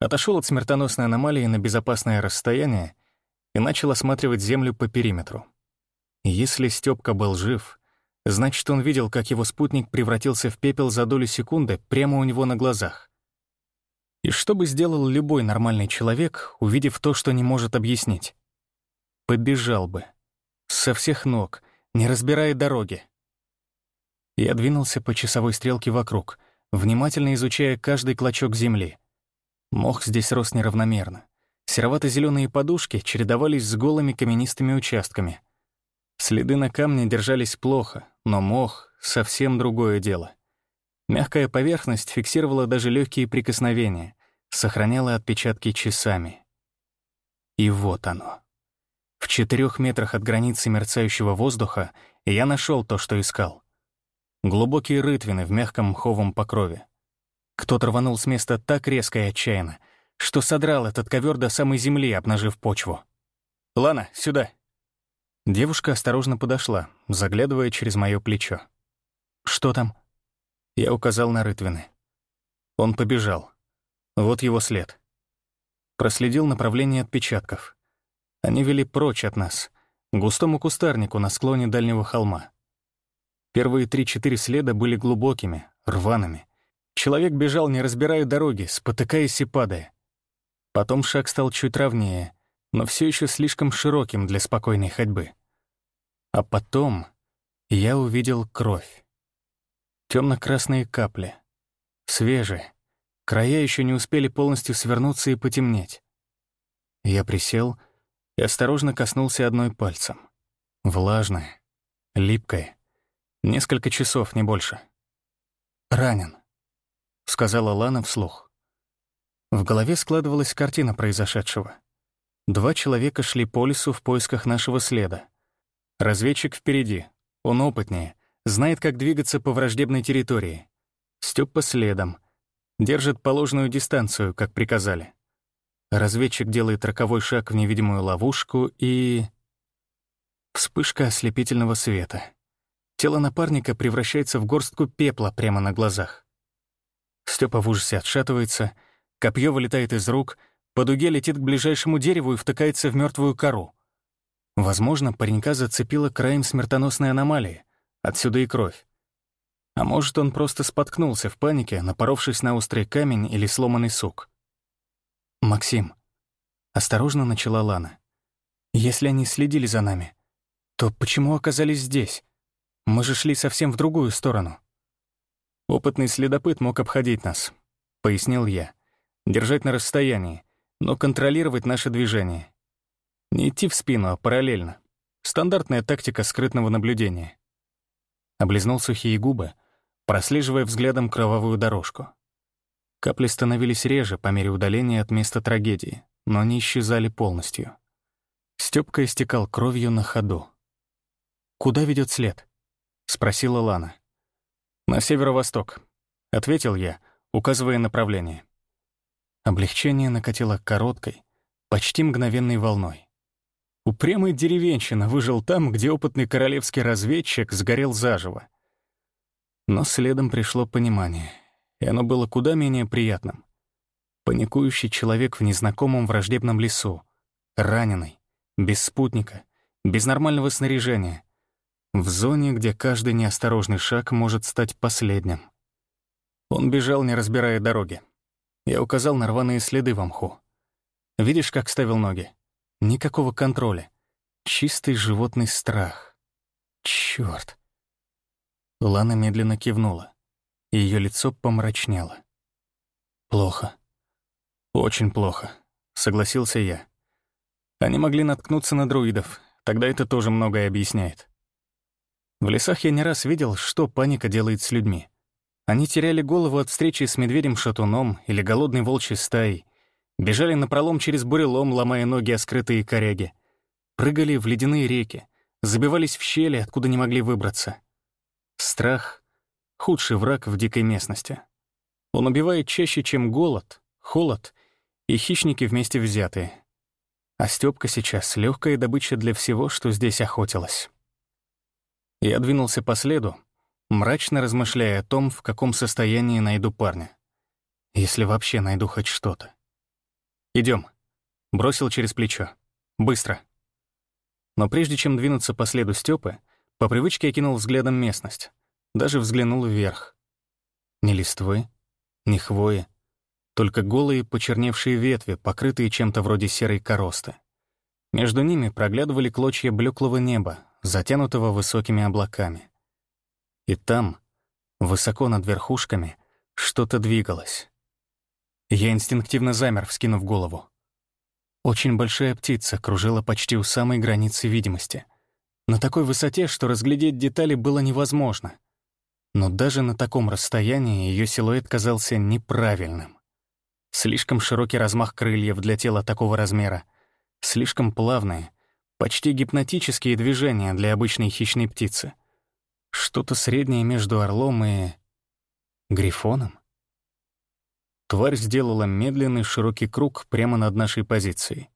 отошел от смертоносной аномалии на безопасное расстояние и начал осматривать Землю по периметру. Если Стёпка был жив, значит, он видел, как его спутник превратился в пепел за долю секунды прямо у него на глазах. И что бы сделал любой нормальный человек, увидев то, что не может объяснить? Побежал бы. Со всех ног, не разбирая дороги. Я двинулся по часовой стрелке вокруг, внимательно изучая каждый клочок земли — Мох здесь рос неравномерно. серовато зеленые подушки чередовались с голыми каменистыми участками. Следы на камне держались плохо, но мох — совсем другое дело. Мягкая поверхность фиксировала даже легкие прикосновения, сохраняла отпечатки часами. И вот оно. В четырех метрах от границы мерцающего воздуха я нашел то, что искал. Глубокие рытвины в мягком мховом покрове. Кто-то рванул с места так резко и отчаянно, что содрал этот ковер до самой земли, обнажив почву. «Лана, сюда!» Девушка осторожно подошла, заглядывая через мое плечо. «Что там?» Я указал на рытвины. Он побежал. Вот его след. Проследил направление отпечатков. Они вели прочь от нас, к густому кустарнику на склоне дальнего холма. Первые три-четыре следа были глубокими, рваными. Человек бежал, не разбирая дороги, спотыкаясь и падая. Потом шаг стал чуть ровнее, но все еще слишком широким для спокойной ходьбы. А потом я увидел кровь. Темно-красные капли. Свежие. Края еще не успели полностью свернуться и потемнеть. Я присел и осторожно коснулся одной пальцем. Влажное, липкое. Несколько часов, не больше. Ранен. — сказала Лана вслух. В голове складывалась картина произошедшего. Два человека шли по лесу в поисках нашего следа. Разведчик впереди, он опытнее, знает, как двигаться по враждебной территории. Стёпа следом, держит положенную дистанцию, как приказали. Разведчик делает роковой шаг в невидимую ловушку и... Вспышка ослепительного света. Тело напарника превращается в горстку пепла прямо на глазах. Степа в ужасе отшатывается, копье вылетает из рук, по дуге летит к ближайшему дереву и втыкается в мертвую кору. Возможно, паренька зацепила краем смертоносной аномалии, отсюда и кровь. А может, он просто споткнулся в панике, напоровшись на острый камень или сломанный сук. «Максим», — осторожно начала Лана, — «если они следили за нами, то почему оказались здесь? Мы же шли совсем в другую сторону». «Опытный следопыт мог обходить нас», — пояснил я. «Держать на расстоянии, но контролировать наше движение». Не идти в спину, а параллельно. Стандартная тактика скрытного наблюдения. Облизнул сухие губы, прослеживая взглядом кровавую дорожку. Капли становились реже по мере удаления от места трагедии, но не исчезали полностью. Стёпка истекал кровью на ходу. «Куда ведет след?» — спросила Лана. «На северо-восток», — ответил я, указывая направление. Облегчение накатило короткой, почти мгновенной волной. Упрямый деревенщина выжил там, где опытный королевский разведчик сгорел заживо. Но следом пришло понимание, и оно было куда менее приятным. Паникующий человек в незнакомом враждебном лесу, раненый, без спутника, без нормального снаряжения, в зоне, где каждый неосторожный шаг может стать последним. Он бежал, не разбирая дороги. Я указал на рваные следы в мху. Видишь, как ставил ноги? Никакого контроля. Чистый животный страх. Чёрт. Лана медленно кивнула. Ее лицо помрачнело. «Плохо. Очень плохо», — согласился я. Они могли наткнуться на друидов, тогда это тоже многое объясняет. В лесах я не раз видел, что паника делает с людьми. Они теряли голову от встречи с медведем-шатуном или голодной волчьей стаей, Бежали напролом через бурелом, ломая ноги о скрытые коряги. Прыгали в ледяные реки, забивались в щели, откуда не могли выбраться. Страх — худший враг в дикой местности. Он убивает чаще, чем голод, холод и хищники вместе взятые. А Стёпка сейчас — легкая добыча для всего, что здесь охотилось. Я двинулся по следу, мрачно размышляя о том, в каком состоянии найду парня. Если вообще найду хоть что-то. Идем. Бросил через плечо. Быстро. Но прежде чем двинуться по следу Стёпы, по привычке я кинул взглядом местность. Даже взглянул вверх. Ни листвы, ни хвои, только голые почерневшие ветви, покрытые чем-то вроде серой коросты. Между ними проглядывали клочья блеклого неба, затянутого высокими облаками. И там, высоко над верхушками, что-то двигалось. Я инстинктивно замер, вскинув голову. Очень большая птица кружила почти у самой границы видимости. На такой высоте, что разглядеть детали было невозможно. Но даже на таком расстоянии ее силуэт казался неправильным. Слишком широкий размах крыльев для тела такого размера, слишком плавные, почти гипнотические движения для обычной хищной птицы. Что-то среднее между орлом и... грифоном? Тварь сделала медленный широкий круг прямо над нашей позицией.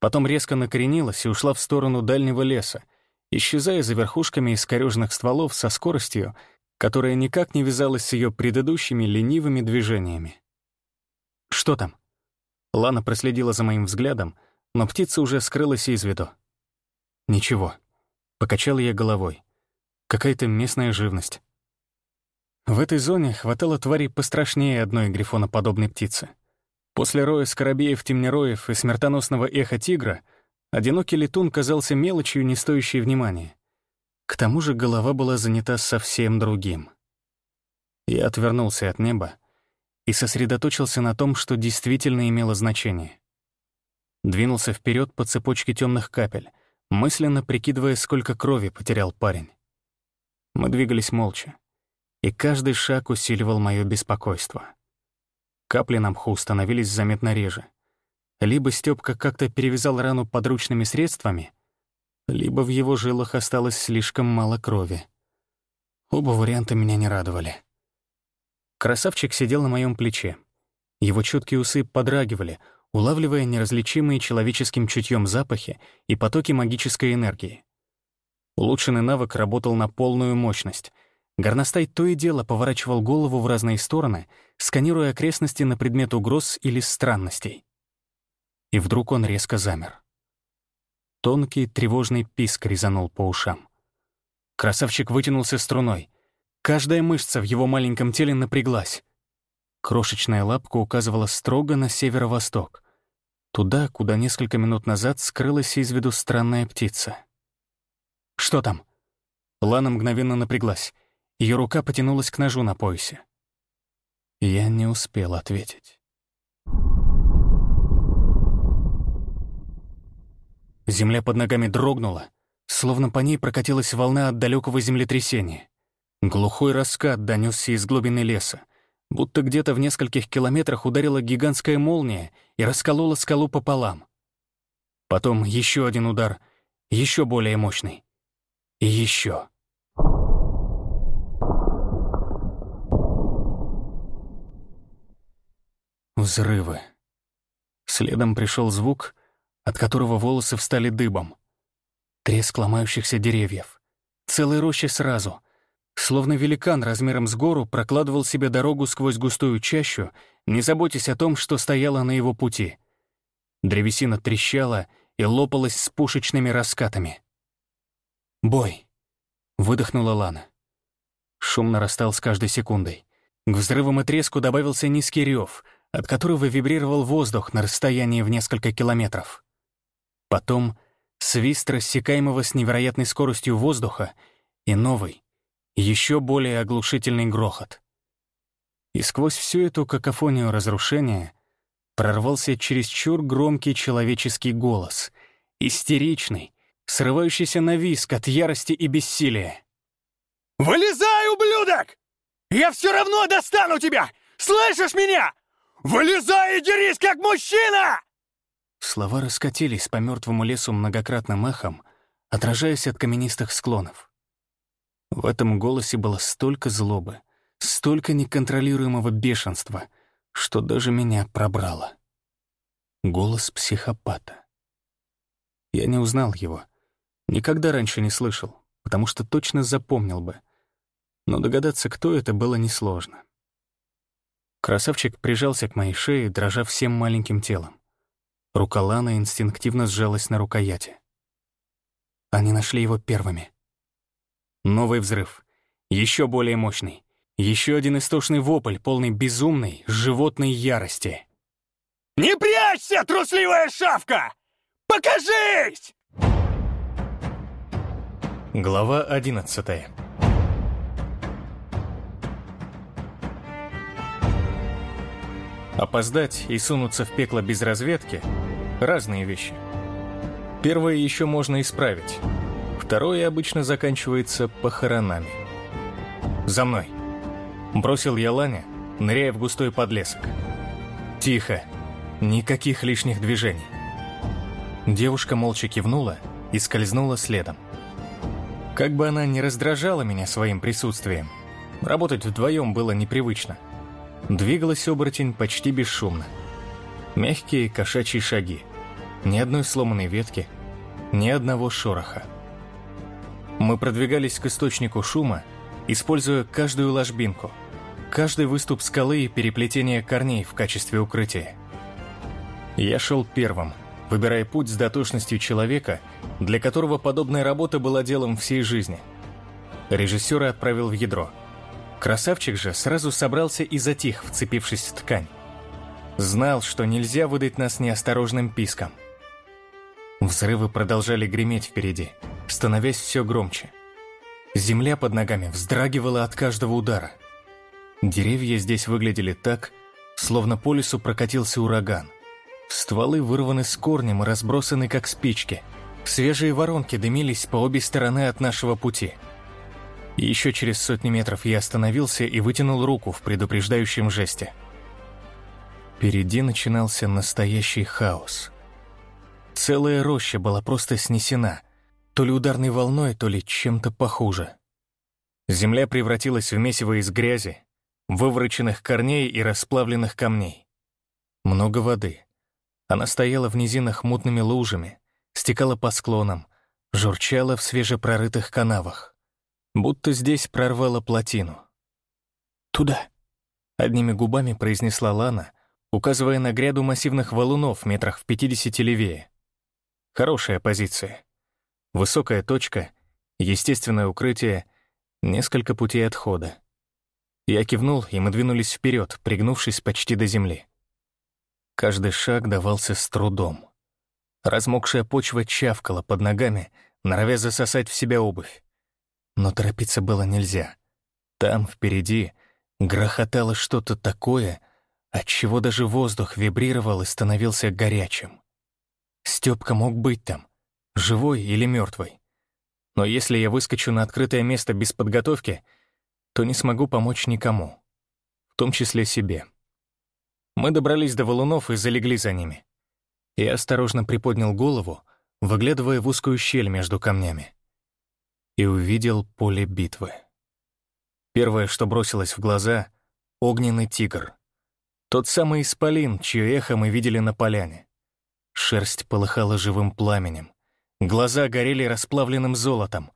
Потом резко накоренилась и ушла в сторону дальнего леса, исчезая за верхушками искорёженных стволов со скоростью, которая никак не вязалась с ее предыдущими ленивыми движениями. «Что там?» Лана проследила за моим взглядом, но птица уже скрылась из виду. «Ничего», — покачал я головой. «Какая-то местная живность». В этой зоне хватало тварей пострашнее одной грифоноподобной птицы. После роя скоробеев, темнероев и смертоносного эха тигра одинокий летун казался мелочью, не стоящей внимания. К тому же голова была занята совсем другим. Я отвернулся от неба и сосредоточился на том, что действительно имело значение. Двинулся вперед по цепочке темных капель, мысленно прикидывая, сколько крови потерял парень. Мы двигались молча и каждый шаг усиливал мое беспокойство. Капли на мху становились заметно реже. Либо Стёпка как-то перевязал рану подручными средствами, либо в его жилах осталось слишком мало крови. Оба варианта меня не радовали. Красавчик сидел на моем плече. Его чуткие усы подрагивали, улавливая неразличимые человеческим чутьем запахи и потоки магической энергии. Улучшенный навык работал на полную мощность — Горностай то и дело поворачивал голову в разные стороны, сканируя окрестности на предмет угроз или странностей. И вдруг он резко замер. Тонкий тревожный писк резанул по ушам. Красавчик вытянулся струной. Каждая мышца в его маленьком теле напряглась. Крошечная лапка указывала строго на северо-восток, туда, куда несколько минут назад скрылась из виду странная птица. «Что там?» Лана мгновенно напряглась. Ее рука потянулась к ножу на поясе. Я не успел ответить. Земля под ногами дрогнула, словно по ней прокатилась волна от далекого землетрясения. Глухой раскат донесся из глубины леса, будто где-то в нескольких километрах ударила гигантская молния и расколола скалу пополам. Потом еще один удар, еще более мощный. И еще. Взрывы. Следом пришел звук, от которого волосы встали дыбом. Треск ломающихся деревьев. Целые рощи сразу. Словно великан размером с гору прокладывал себе дорогу сквозь густую чащу, не заботясь о том, что стояло на его пути. Древесина трещала и лопалась с пушечными раскатами. «Бой!» — выдохнула Лана. Шум нарастал с каждой секундой. К взрывам и треску добавился низкий рев, от которого вибрировал воздух на расстоянии в несколько километров. Потом свист рассекаемого с невероятной скоростью воздуха и новый, еще более оглушительный грохот. И сквозь всю эту какофонию разрушения прорвался чересчур громкий человеческий голос, истеричный, срывающийся на виск от ярости и бессилия. «Вылезай, ублюдок! Я все равно достану тебя! Слышишь меня? Вылезай и дерись, как мужчина!» Слова раскатились по мертвому лесу многократным эхом, отражаясь от каменистых склонов. В этом голосе было столько злобы, столько неконтролируемого бешенства, что даже меня пробрало. Голос психопата. Я не узнал его. Никогда раньше не слышал, потому что точно запомнил бы. Но догадаться, кто это, было несложно. Красавчик прижался к моей шее, дрожа всем маленьким телом. Рука Ланы инстинктивно сжалась на рукояти. Они нашли его первыми. Новый взрыв. Еще более мощный. Еще один истошный вопль, полный безумной, животной ярости. «Не прячься, трусливая шавка! Покажись!» Глава одиннадцатая. Опоздать и сунуться в пекло без разведки — разные вещи. Первое еще можно исправить. Второе обычно заканчивается похоронами. «За мной!» Бросил я Ланя, ныряя в густой подлесок. «Тихо! Никаких лишних движений!» Девушка молча кивнула и скользнула следом. Как бы она ни раздражала меня своим присутствием, работать вдвоем было непривычно — Двигалась оборотень почти бесшумно. Мягкие кошачьи шаги. Ни одной сломанной ветки, ни одного шороха. Мы продвигались к источнику шума, используя каждую ложбинку, каждый выступ скалы и переплетение корней в качестве укрытия. Я шел первым, выбирая путь с дотошностью человека, для которого подобная работа была делом всей жизни. Режиссера отправил в ядро – Красавчик же сразу собрался и затих, вцепившись в ткань. Знал, что нельзя выдать нас неосторожным писком. Взрывы продолжали греметь впереди, становясь все громче. Земля под ногами вздрагивала от каждого удара. Деревья здесь выглядели так, словно по лесу прокатился ураган. Стволы вырваны с корнем и разбросаны, как спички. Свежие воронки дымились по обе стороны от нашего пути – еще через сотни метров я остановился и вытянул руку в предупреждающем жесте. Впереди начинался настоящий хаос. Целая роща была просто снесена, то ли ударной волной, то ли чем-то похуже. Земля превратилась в месиво из грязи, вывороченных корней и расплавленных камней. Много воды. Она стояла в низинах мутными лужами, стекала по склонам, журчала в свежепрорытых канавах будто здесь прорвало плотину. «Туда!» — одними губами произнесла Лана, указывая на гряду массивных валунов метрах в пятидесяти левее. Хорошая позиция. Высокая точка, естественное укрытие, несколько путей отхода. Я кивнул, и мы двинулись вперед, пригнувшись почти до земли. Каждый шаг давался с трудом. Размокшая почва чавкала под ногами, норовя засосать в себя обувь. Но торопиться было нельзя. Там, впереди, грохотало что-то такое, от чего даже воздух вибрировал и становился горячим. Стёпка мог быть там, живой или мертвый. Но если я выскочу на открытое место без подготовки, то не смогу помочь никому, в том числе себе. Мы добрались до валунов и залегли за ними. Я осторожно приподнял голову, выглядывая в узкую щель между камнями. И увидел поле битвы. Первое, что бросилось в глаза — огненный тигр. Тот самый исполин, чье эхо мы видели на поляне. Шерсть полыхала живым пламенем. Глаза горели расплавленным золотом.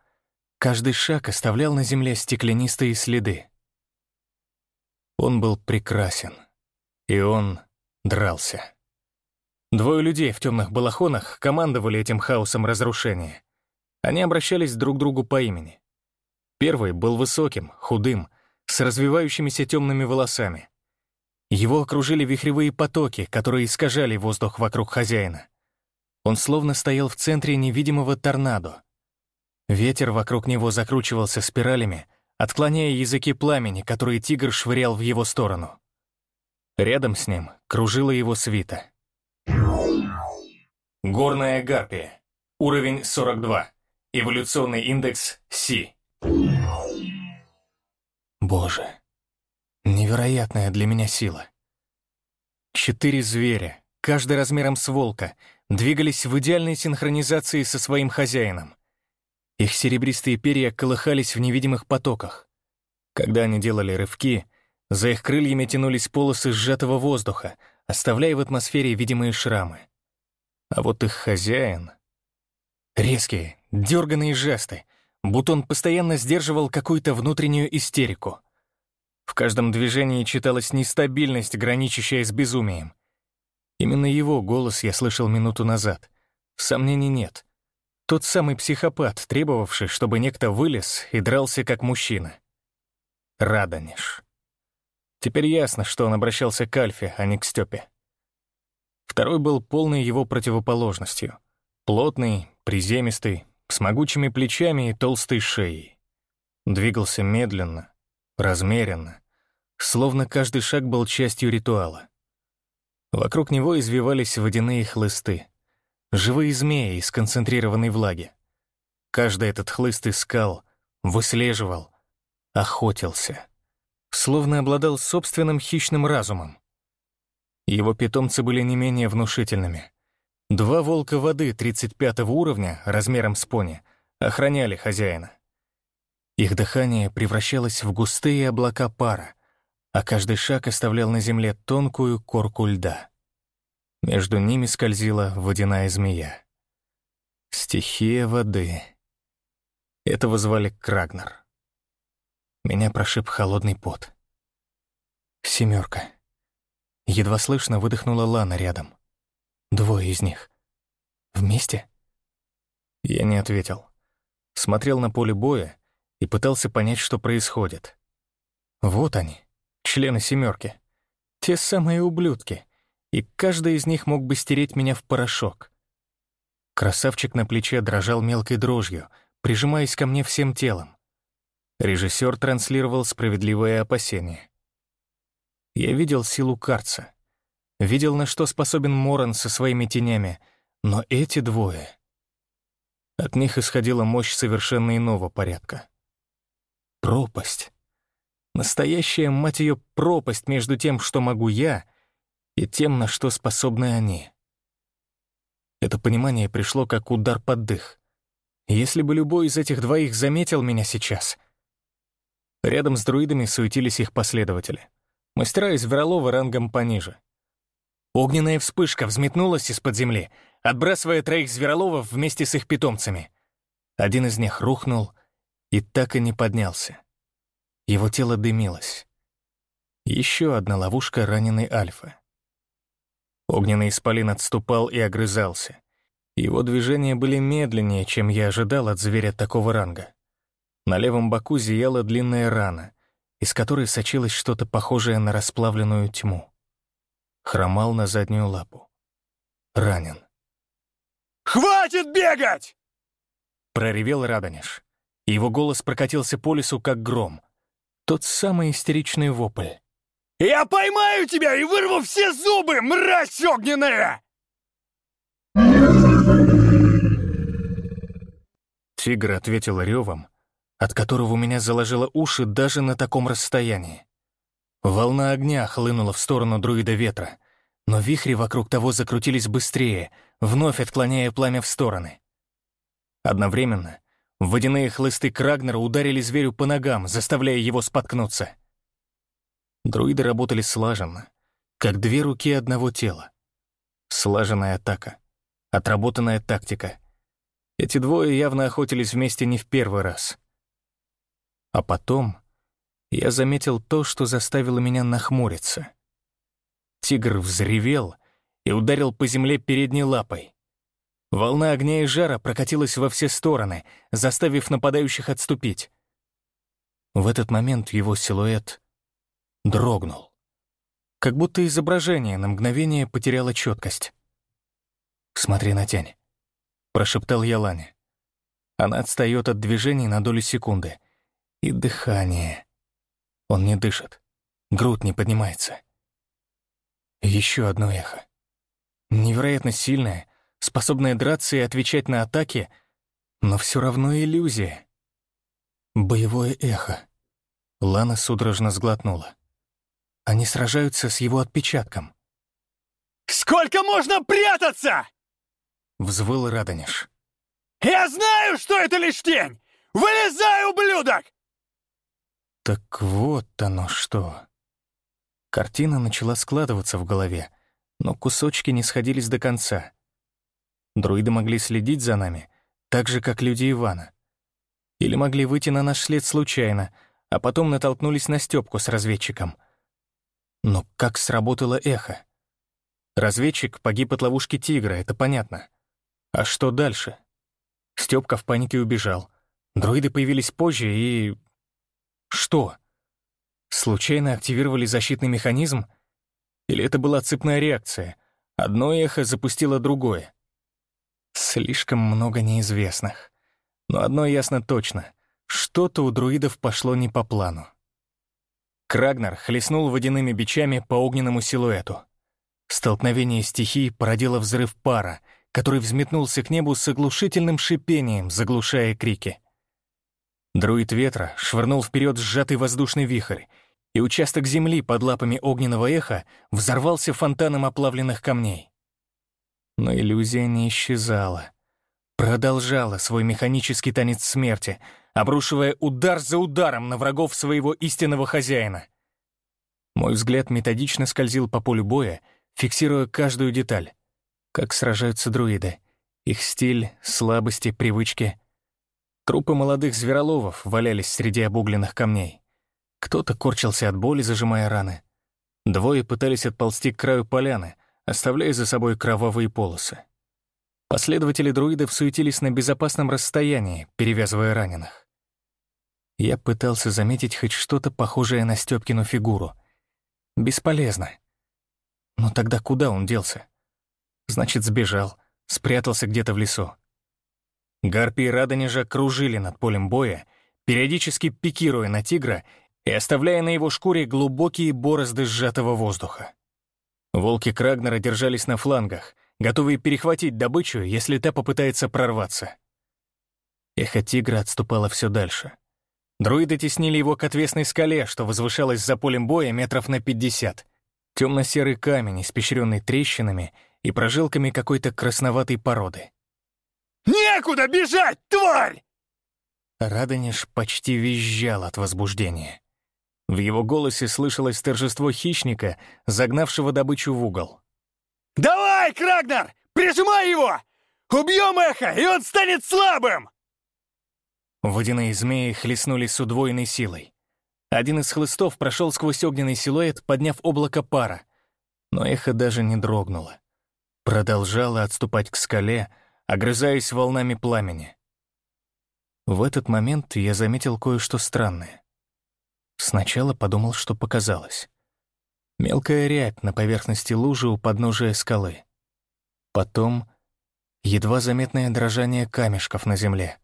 Каждый шаг оставлял на земле стеклянистые следы. Он был прекрасен. И он дрался. Двое людей в темных балахонах командовали этим хаосом разрушения. Они обращались друг к другу по имени. Первый был высоким, худым, с развивающимися темными волосами. Его окружили вихревые потоки, которые искажали воздух вокруг хозяина. Он словно стоял в центре невидимого торнадо. Ветер вокруг него закручивался спиралями, отклоняя языки пламени, которые тигр швырял в его сторону. Рядом с ним кружила его свита. Горная гарпия. Уровень 42. Эволюционный индекс Си. Боже, невероятная для меня сила. Четыре зверя, каждый размером с волка, двигались в идеальной синхронизации со своим хозяином. Их серебристые перья колыхались в невидимых потоках. Когда они делали рывки, за их крыльями тянулись полосы сжатого воздуха, оставляя в атмосфере видимые шрамы. А вот их хозяин... Резкие, дерганные жесты, будто он постоянно сдерживал какую-то внутреннюю истерику. В каждом движении читалась нестабильность, граничащая с безумием. Именно его голос я слышал минуту назад. Сомнений нет. Тот самый психопат, требовавший, чтобы некто вылез и дрался как мужчина. Радонеж. Теперь ясно, что он обращался к Альфе, а не к Стёпе. Второй был полной его противоположностью. Плотный, приземистый, с могучими плечами и толстой шеей. Двигался медленно, размеренно, словно каждый шаг был частью ритуала. Вокруг него извивались водяные хлысты, живые змеи из концентрированной влаги. Каждый этот хлыст искал, выслеживал, охотился словно обладал собственным хищным разумом. Его питомцы были не менее внушительными. Два волка воды 35 уровня, размером с пони, охраняли хозяина. Их дыхание превращалось в густые облака пара, а каждый шаг оставлял на земле тонкую корку льда. Между ними скользила водяная змея. Стихия воды. Этого звали Крагнер. Меня прошиб холодный пот. Семерка. Едва слышно выдохнула Лана рядом. Двое из них. Вместе? Я не ответил. Смотрел на поле боя и пытался понять, что происходит. Вот они, члены семерки. Те самые ублюдки. И каждый из них мог бы стереть меня в порошок. Красавчик на плече дрожал мелкой дрожью, прижимаясь ко мне всем телом. Режиссер транслировал справедливое опасение. Я видел силу Карца. Видел, на что способен Моран со своими тенями, но эти двое... От них исходила мощь совершенно иного порядка. Пропасть. Настоящая, мать ее, пропасть между тем, что могу я, и тем, на что способны они. Это понимание пришло как удар под дых. Если бы любой из этих двоих заметил меня сейчас, Рядом с друидами суетились их последователи. Мастера из Вралова рангом пониже. Огненная вспышка взметнулась из-под земли, отбрасывая троих звероловов вместе с их питомцами. Один из них рухнул и так и не поднялся. Его тело дымилось. Еще одна ловушка раненой Альфы. Огненный исполин отступал и огрызался. Его движения были медленнее, чем я ожидал от зверя такого ранга. На левом боку зияла длинная рана, из которой сочилось что-то похожее на расплавленную тьму. Хромал на заднюю лапу. Ранен. «Хватит бегать!» Проревел Радонеж. Его голос прокатился по лесу, как гром. Тот самый истеричный вопль. «Я поймаю тебя и вырву все зубы, мразь огненная!» Тигр ответил ревом, от которого у меня заложило уши даже на таком расстоянии. Волна огня хлынула в сторону друида ветра, но вихри вокруг того закрутились быстрее, вновь отклоняя пламя в стороны. Одновременно водяные хлысты Крагнера ударили зверю по ногам, заставляя его споткнуться. Друиды работали слаженно, как две руки одного тела. Слаженная атака, отработанная тактика. Эти двое явно охотились вместе не в первый раз. А потом я заметил то, что заставило меня нахмуриться. Тигр взревел и ударил по земле передней лапой. Волна огня и жара прокатилась во все стороны, заставив нападающих отступить. В этот момент его силуэт дрогнул. Как будто изображение на мгновение потеряло четкость. «Смотри на тень», — прошептал я Лане. Она отстает от движений на долю секунды. И дыхание. Он не дышит. Грудь не поднимается. Еще одно эхо. Невероятно сильное, способное драться и отвечать на атаки, но все равно иллюзия. Боевое эхо. Лана судорожно сглотнула. Они сражаются с его отпечатком. «Сколько можно прятаться?» Взвыл Радонеж. «Я знаю, что это лишь тень! Вылезай, ублюдок!» Так вот оно что. Картина начала складываться в голове, но кусочки не сходились до конца. Друиды могли следить за нами, так же, как люди Ивана. Или могли выйти на наш след случайно, а потом натолкнулись на Стёпку с разведчиком. Но как сработало эхо? Разведчик погиб от ловушки тигра, это понятно. А что дальше? Стёпка в панике убежал. Друиды появились позже и... Что? Случайно активировали защитный механизм? Или это была цепная реакция? Одно эхо запустило другое. Слишком много неизвестных. Но одно ясно точно. Что-то у друидов пошло не по плану. Крагнар хлестнул водяными бичами по огненному силуэту. Столкновение стихий породило взрыв пара, который взметнулся к небу с оглушительным шипением, заглушая крики. Друид ветра швырнул вперед сжатый воздушный вихрь, и участок земли под лапами огненного эха взорвался фонтаном оплавленных камней. Но иллюзия не исчезала. Продолжала свой механический танец смерти, обрушивая удар за ударом на врагов своего истинного хозяина. Мой взгляд методично скользил по полю боя, фиксируя каждую деталь. Как сражаются друиды. Их стиль, слабости, привычки. Трупы молодых звероловов валялись среди обугленных камней. Кто-то корчился от боли, зажимая раны. Двое пытались отползти к краю поляны, оставляя за собой кровавые полосы. Последователи друидов суетились на безопасном расстоянии, перевязывая раненых. Я пытался заметить хоть что-то похожее на Стёпкину фигуру. Бесполезно. Но тогда куда он делся? Значит, сбежал, спрятался где-то в лесу. Гарпии Радонежа кружили над полем боя, периодически пикируя на тигра и оставляя на его шкуре глубокие борозды сжатого воздуха. Волки Крагнера держались на флангах, готовые перехватить добычу, если та попытается прорваться. Эхо тигра отступало все дальше. Друиды теснили его к отвесной скале, что возвышалась за полем боя метров на пятьдесят. Темно-серый камень, испещренный трещинами и прожилками какой-то красноватой породы. «Некуда бежать, тварь!» Радонеж почти визжал от возбуждения. В его голосе слышалось торжество хищника, загнавшего добычу в угол. «Давай, Крагнар, прижимай его! Убьем эхо, и он станет слабым!» Водяные змеи хлестнули с удвоенной силой. Один из хлыстов прошел сквозь огненный силуэт, подняв облако пара. Но эхо даже не дрогнуло. Продолжало отступать к скале, огрызаясь волнами пламени. В этот момент я заметил кое-что странное. Сначала подумал, что показалось. Мелкая рябь на поверхности лужи у подножия скалы. Потом едва заметное дрожание камешков на земле.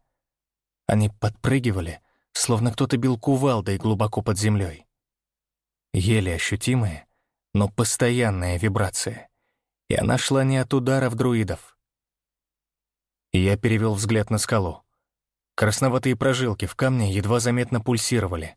Они подпрыгивали, словно кто-то бил кувалдой глубоко под землей. Еле ощутимая, но постоянная вибрация. И она шла не от ударов друидов, я перевел взгляд на скалу. Красноватые прожилки в камне едва заметно пульсировали.